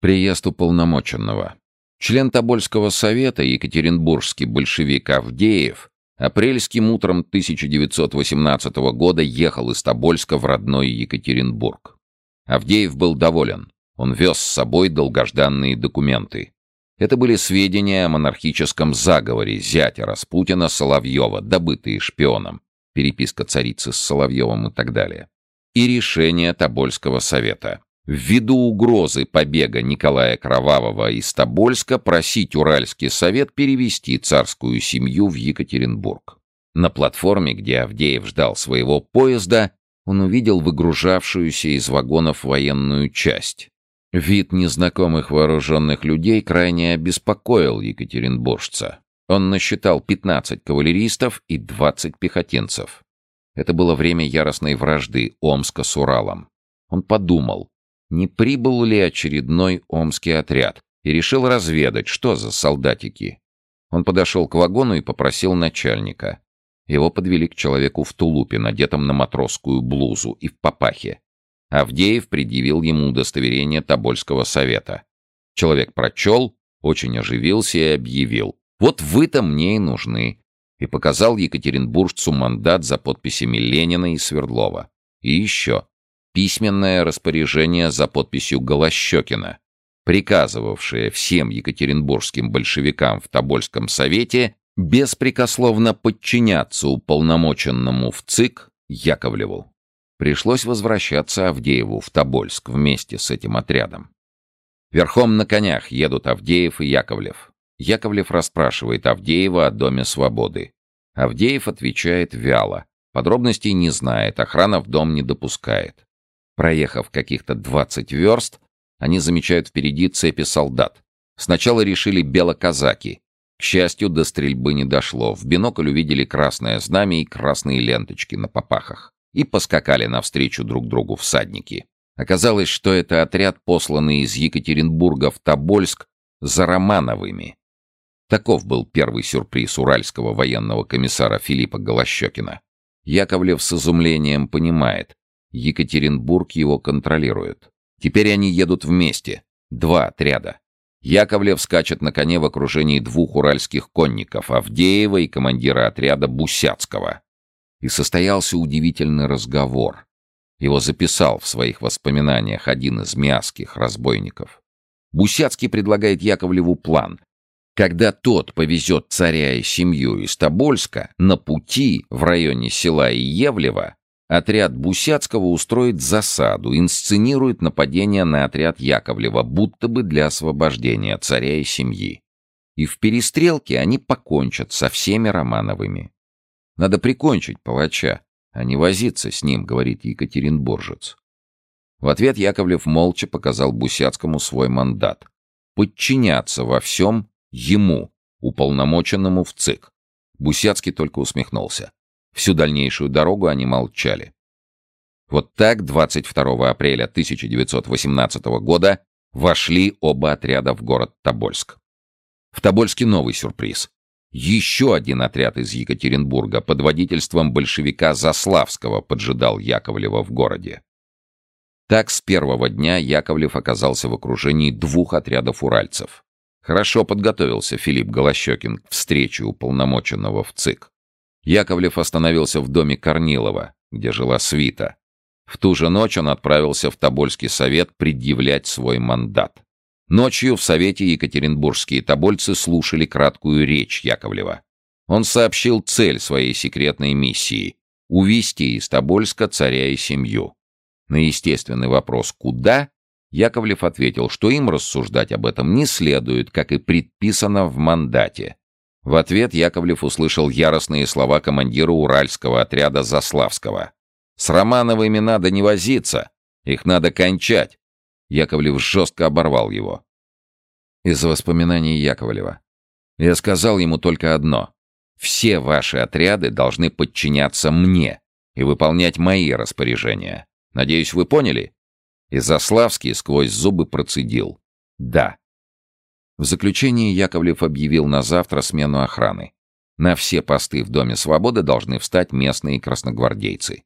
Приезд уполномоченного. Член Тобольского совета, екатеринбургский большевик Авдеев, апрельским утром 1918 года ехал из Тобольска в родной Екатеринбург. Авдеев был доволен. Он вез с собой долгожданные документы. Это были сведения о монархическом заговоре зятя Распутина Соловьева, добытые шпионом, переписка царицы с Соловьевым и так далее, и решение Тобольского совета. Ввиду угрозы побега Николая Кровавого из Тобольска просить Уральский совет перевести царскую семью в Екатеринбург. На платформе, где Авдеев ждал своего поезда, он увидел выгружавшуюся из вагонов военную часть. Вид незнакомых вооруженных людей крайне обеспокоил екатеринбуржца. Он насчитал 15 кавалеристов и 20 пехотинцев. Это было время яростной вражды Омска с Уралом. Он подумал, не прибыл ли очередной омский отряд, и решил разведать, что за солдатики. Он подошел к вагону и попросил начальника. Его подвели к человеку в тулупе, надетом на матросскую блузу и в папахе. Авдеев предъявил ему удостоверение Тобольского совета. Человек прочел, очень оживился и объявил. «Вот вы-то мне и нужны!» И показал екатеринбуржцу мандат за подписями Ленина и Свердлова. И еще письменное распоряжение за подписью Голощекина, приказывавшее всем екатеринбургским большевикам в Тобольском совете беспрекословно подчиняться уполномоченному в ЦИК Яковлеву. Пришлось возвращаться Авдееву в Тобольск вместе с этим отрядом. Верхом на конях едут Авдеев и Яковлев. Яковлев расспрашивает Авдеева о Доме Свободы. Авдеев отвечает вяло. Подробностей не знает, охрана в дом не допускает. Проехав каких-то 20 верст, они замечают впереди цепи солдат. Сначала решили белоказаки. К счастью, до стрельбы не дошло. В бинокль увидели красное знамя и красные ленточки на попахах. И поскакали навстречу друг другу всадники. Оказалось, что это отряд, посланный из Екатеринбурга в Тобольск за Романовыми. Таков был первый сюрприз уральского военного комиссара Филиппа Голощекина. Яковлев с изумлением понимает, Екатеринбург его контролирует. Теперь они едут вместе. Два отряда. Яковлев скачет на коне в окружении двух уральских конников, Авдеева и командира отряда Бусяцкого. И состоялся удивительный разговор. Его записал в своих воспоминаниях один из миасских разбойников. Бусяцкий предлагает Яковлеву план. Когда тот повезет царя и семью из Тобольска, на пути в районе села Иевлева Отряд Бусяцкого устроит засаду, инсценирует нападение на отряд Яковлева, будто бы для освобождения царя и семьи. И в перестрелке они покончат со всеми Романовыми. Надо прикончить палача, а не возиться с ним, говорит Екатеринбуржец. В ответ Яковлев молча показал Бусяцкому свой мандат. Подчиняться во всем ему, уполномоченному в ЦИК. Бусяцкий только усмехнулся. Всю дальнейшую дорогу они молчали. Вот так 22 апреля 1918 года вошли оба отряда в город Тобольск. В Тобольске новый сюрприз. Еще один отряд из Екатеринбурга под водительством большевика Заславского поджидал Яковлева в городе. Так с первого дня Яковлев оказался в окружении двух отрядов уральцев. Хорошо подготовился Филипп Голощекин к встрече уполномоченного в ЦИК. Яковлев остановился в доме Корнилова, где жила свита. В ту же ночь он отправился в Тобольский совет предъявлять свой мандат. Ночью в совете екатеринбургские тобольцы слушали краткую речь Яковлева. Он сообщил цель своей секретной миссии — увести из Тобольска царя и семью. На естественный вопрос «Куда?» Яковлев ответил, что им рассуждать об этом не следует, как и предписано в мандате. В ответ Яковлев услышал яростные слова командира уральского отряда Заславского. «С Романовыми надо не возиться, их надо кончать!» Яковлев жестко оборвал его. Из воспоминаний Яковлева. Я сказал ему только одно. «Все ваши отряды должны подчиняться мне и выполнять мои распоряжения. Надеюсь, вы поняли?» И Заславский сквозь зубы процедил. «Да». В заключении Яковлев объявил на завтра смену охраны. На все посты в Доме Свободы должны встать местные красногвардейцы.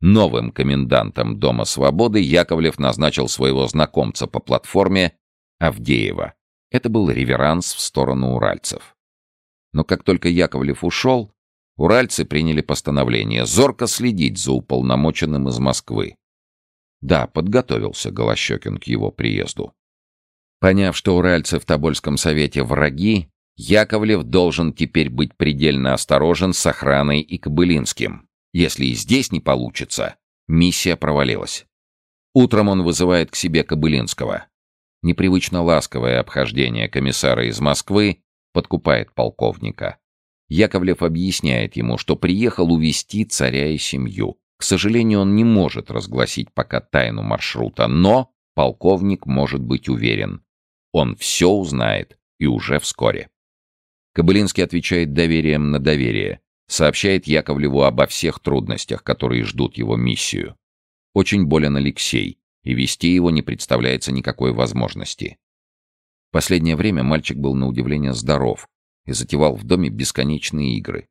Новым комендантом Дома Свободы Яковлев назначил своего знакомца по платформе Авдеева. Это был реверанс в сторону уральцев. Но как только Яковлев ушел, уральцы приняли постановление зорко следить за уполномоченным из Москвы. Да, подготовился Голощекин к его приезду. Поняв, что уральцы в Тобольском совете враги, Яковлев должен теперь быть предельно осторожен с охраной и Кобылинским. Если и здесь не получится, миссия провалилась. Утром он вызывает к себе Кобылинского. Непривычно ласковое обхождение комиссара из Москвы подкупает полковника. Яковлев объясняет ему, что приехал увести царя и семью. К сожалению, он не может разгласить пока тайну маршрута, но полковник может быть уверен. Он все узнает и уже вскоре. Кобылинский отвечает доверием на доверие, сообщает Яковлеву обо всех трудностях, которые ждут его миссию. Очень болен Алексей, и вести его не представляется никакой возможности. Последнее время мальчик был на удивление здоров и затевал в доме бесконечные игры.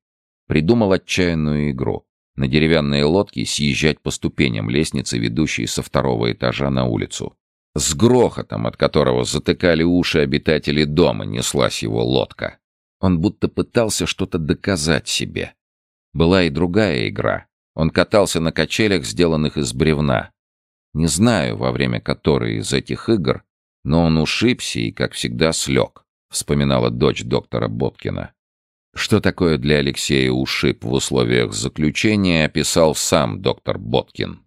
Придумал отчаянную игру — на деревянной лодке съезжать по ступеням лестницы, ведущей со второго этажа на улицу. С грохотом, от которого затыкали уши обитатели дома, неслась его лодка. Он будто пытался что-то доказать себе. Была и другая игра. Он катался на качелях, сделанных из бревна. Не знаю, во время которой из этих игр, но он ушибся и, как всегда, слег, вспоминала дочь доктора Боткина. Что такое для Алексея ушиб в условиях заключения, описал сам доктор Боткин.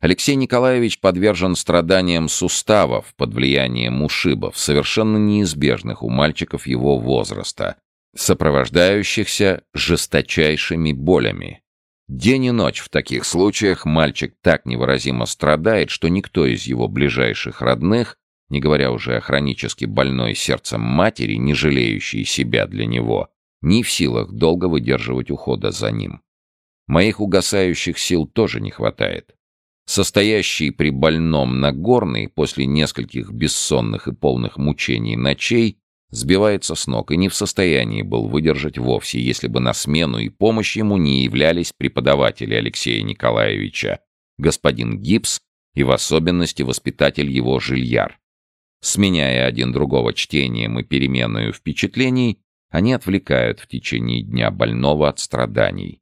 Алексей Николаевич подвержен страданиям суставов под влиянием ушибов, совершенно неизбежных у мальчиков его возраста, сопровождающихся жесточайшими болями. День и ночь в таких случаях мальчик так невыразимо страдает, что никто из его ближайших родных, не говоря уже о хронически больной сердцем матери, не жалеющей себя для него, не в силах долго выдерживать ухода за ним. Моих угасающих сил тоже не хватает состоящий при больном Нагорный после нескольких бессонных и полных мучений ночей сбивается с ног и не в состоянии был выдержать вовсе, если бы на смену и помощь ему не являлись преподаватели Алексея Николаевича, господин Гипс и в особенности воспитатель его Жильяр. Сменяя один другого чтением и переменную впечатлений, они отвлекают в течение дня больного от страданий.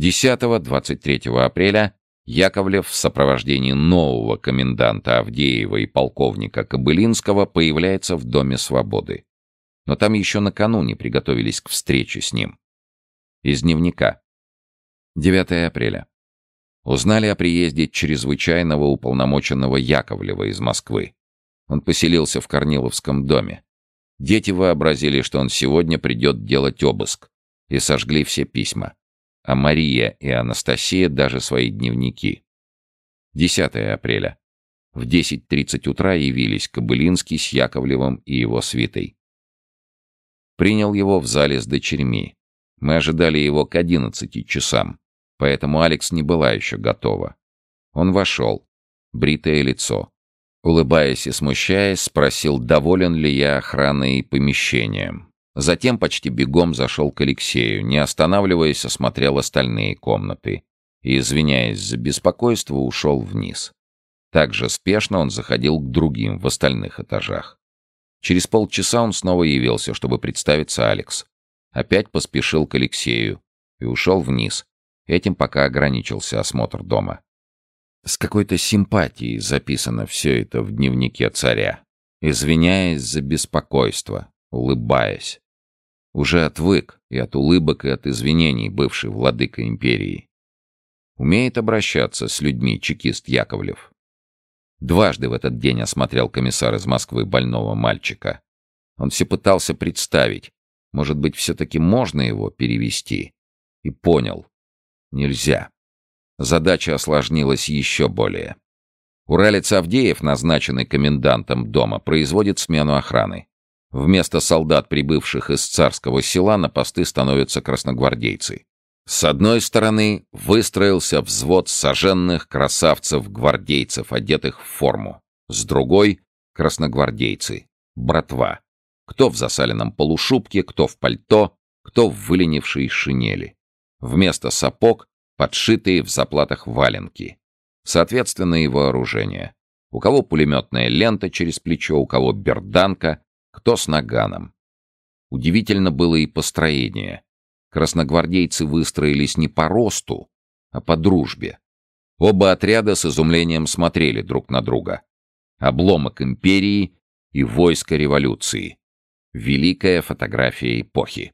10-23 апреля Яковлев в сопровождении нового коменданта Авдеева и полковника Кобылинского появляется в Доме Свободы. Но там еще накануне приготовились к встрече с ним. Из дневника. 9 апреля. Узнали о приезде чрезвычайного уполномоченного Яковлева из Москвы. Он поселился в Корниловском доме. Дети вообразили, что он сегодня придет делать обыск, и сожгли все письма а Мария и Анастасия даже свои дневники. 10 апреля. В 10.30 утра явились Кобылинский с Яковлевым и его свитой. Принял его в зале с дочерьми. Мы ожидали его к 11 часам, поэтому Алекс не была еще готова. Он вошел, бритое лицо. Улыбаясь и смущаясь, спросил, доволен ли я охраной и помещением. Затем почти бегом зашел к Алексею, не останавливаясь, осмотрел остальные комнаты и, извиняясь за беспокойство, ушел вниз. Также спешно он заходил к другим в остальных этажах. Через полчаса он снова явился, чтобы представиться Алекс. Опять поспешил к Алексею и ушел вниз. Этим пока ограничился осмотр дома. С какой-то симпатией записано все это в дневнике царя. Извиняясь за беспокойство, улыбаясь. Уже отвык и от улыбок, и от извинений бывший владыка империи. Умеет обращаться с людьми чекист Яковлев. Дважды в этот день осмотрел комиссар из Москвы больного мальчика. Он все пытался представить, может быть, все-таки можно его перевести. И понял. Нельзя. Задача осложнилась еще более. Уралец Авдеев, назначенный комендантом дома, производит смену охраны. Вместо солдат, прибывших из царского села, на посты становятся красногвардейцы. С одной стороны выстроился взвод соженных красавцев-гвардейцев, одетых в форму. С другой — красногвардейцы, братва. Кто в засаленном полушубке, кто в пальто, кто в выленившей шинели. Вместо сапог — подшитые в заплатах валенки. Соответственно, и вооружение. У кого пулеметная лента через плечо, у кого берданка, кто с наганом. Удивительно было и построение. Красногвардейцы выстроились не по росту, а по дружбе. Оба отряда с изумлением смотрели друг на друга. Обломок империи и войско революции. Великая фотография эпохи.